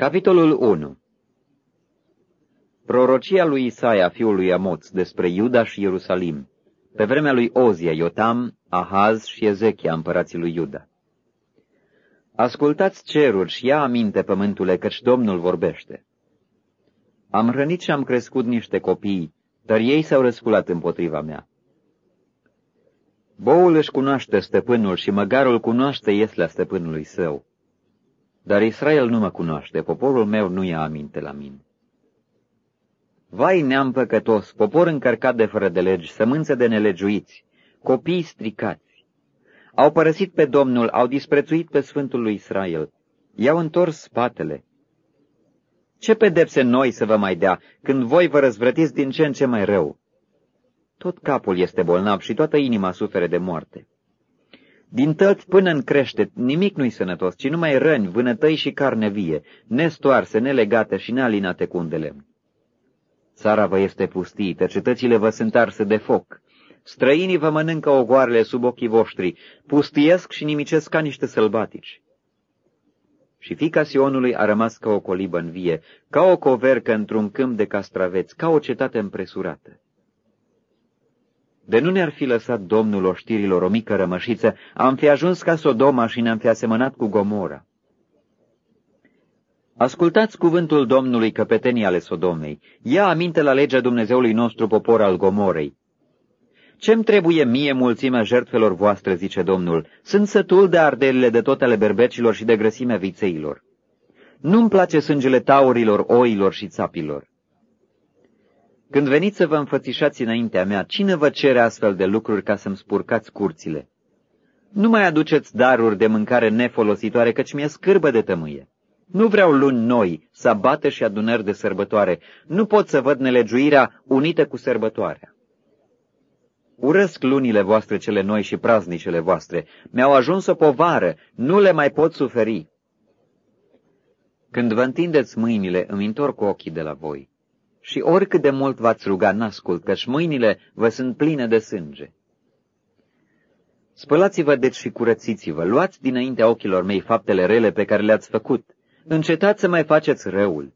Capitolul 1 Prorocia lui Isaia, fiul lui Amoț, despre Iuda și Ierusalim, pe vremea lui Ozia, Iotam, Ahaz și Ezechia, împărații lui Iuda. Ascultați ceruri și ia aminte, pământule, căci Domnul vorbește. Am hrănit și am crescut niște copii, dar ei s-au răsculat împotriva mea. Boul își cunoaște stăpânul și măgarul cunoaște ieslea stăpânului său. Dar Israel nu mă cunoaște, poporul meu nu ia aminte la mine. Vai neam păcătos, popor încărcat de fără de legi, sămânță de nelegiuiți, copii stricați. Au părăsit pe Domnul, au disprețuit pe Sfântul lui Israel, i-au întors spatele. Ce pedepse noi să vă mai dea, când voi vă răzvrătiți din ce în ce mai rău? Tot capul este bolnav și toată inima sufere de moarte. Din tăți până în crește, nimic nu-i sănătos, ci numai răni, vânătăi și carne vie, nestoarse, nelegate și nealinate cu un de lemn. Țara vă este pustită, cetățile vă sunt arse de foc. Străinii vă mănâncă ogoarele sub ochii voștri, pustiesc și nimicesc ca niște sălbatici. Și fica Sionului a rămas ca o colibă în vie, ca o covercă într-un câmp de castraveți, ca o cetate împresurată. De nu ne-ar fi lăsat Domnul oștirilor o mică rămășiță, am fi ajuns ca Sodoma și ne-am fi asemănat cu Gomora. Ascultați cuvântul Domnului căpetenii ale Sodomei. Ia aminte la legea Dumnezeului nostru popor al Gomorei. Ce-mi trebuie mie mulțimea jertfelor voastre, zice Domnul? Sunt sătul de arderile de tot ale berbecilor și de grăsimea vițeilor. Nu-mi place sângele taurilor, oilor și țapilor. Când veniți să vă înfățișați înaintea mea, cine vă cere astfel de lucruri ca să-mi spurcați curțile? Nu mai aduceți daruri de mâncare nefolositoare, căci mi-e scârbă de tămâie. Nu vreau luni noi, sabate și adunări de sărbătoare. Nu pot să văd nelegiuirea unită cu sărbătoarea. Urăsc lunile voastre cele noi și praznicele voastre. Mi-au ajuns o povară, nu le mai pot suferi. Când vă întindeți mâinile, îmi întorc ochii de la voi. Și oricât de mult v-ați ruga, n-ascult, căci mâinile vă sunt pline de sânge. Spălați-vă deci și curățiți-vă, luați dinaintea ochilor mei faptele rele pe care le-ați făcut, încetați să mai faceți răul.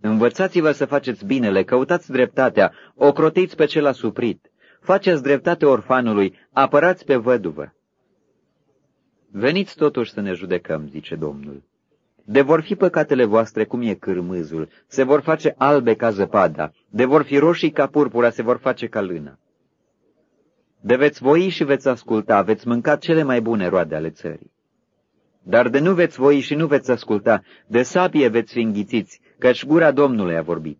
Învățați-vă să faceți binele, căutați dreptatea, ocrotiți pe cel asuprit, faceți dreptate orfanului, apărați pe văduvă. Veniți totuși să ne judecăm, zice Domnul. De vor fi păcatele voastre cum e cârmâzul, se vor face albe ca zăpada, de vor fi roșii ca purpura, se vor face ca lână. De veți voi și veți asculta, veți mânca cele mai bune roade ale țării. Dar de nu veți voi și nu veți asculta, de sabie veți fi înghițiți, căci gura Domnului a vorbit.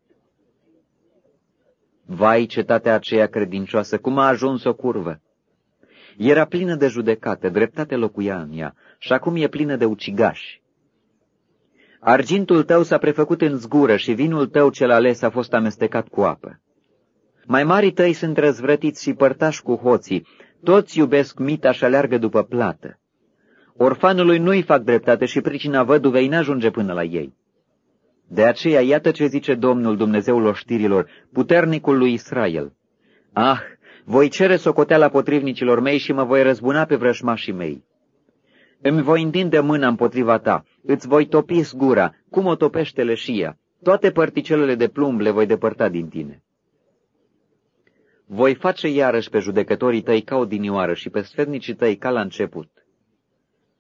Vai, cetatea aceea credincioasă, cum a ajuns o curvă! Era plină de judecată, dreptate locuia în ea, și acum e plină de ucigași. Argintul tău s-a prefăcut în zgură și vinul tău cel ales a fost amestecat cu apă. Mai mari tăi sunt răzvrătiți și părtași cu hoții, toți iubesc mita și aleargă după plată. Orfanului nu-i fac dreptate și pricina văduvei n-ajunge până la ei. De aceea, iată ce zice Domnul Dumnezeul oștirilor, puternicul lui Israel. Ah, voi cere socoteala potrivnicilor mei și mă voi răzbuna pe vrășmașii mei. Îmi voi întinde mâna împotriva ta, îți voi topi zgura, cum o topește leșia, toate părticelele de plumb le voi depărta din tine. Voi face iarăși pe judecătorii tăi ca o dinioară și pe sfednicii tăi ca la început.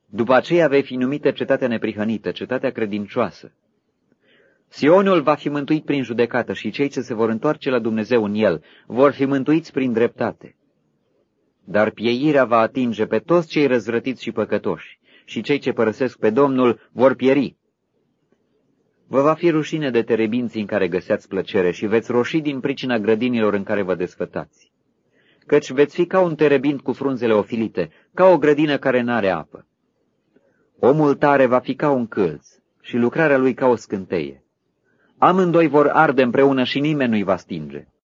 După aceea vei fi numită cetatea neprihănită, cetatea credincioasă. Sionul va fi mântuit prin judecată și cei ce se vor întoarce la Dumnezeu în el vor fi mântuiți prin dreptate. Dar pieirea va atinge pe toți cei răzvrătiți și păcătoși și cei ce părăsesc pe Domnul vor pieri. Vă va fi rușine de terebinții în care găseați plăcere și veți roși din pricina grădinilor în care vă desfătați. Căci veți fi ca un terebind cu frunzele ofilite, ca o grădină care n-are apă. Omul tare va fi ca un câlț și lucrarea lui ca o scânteie. Amândoi vor arde împreună și nimeni nu-i va stinge.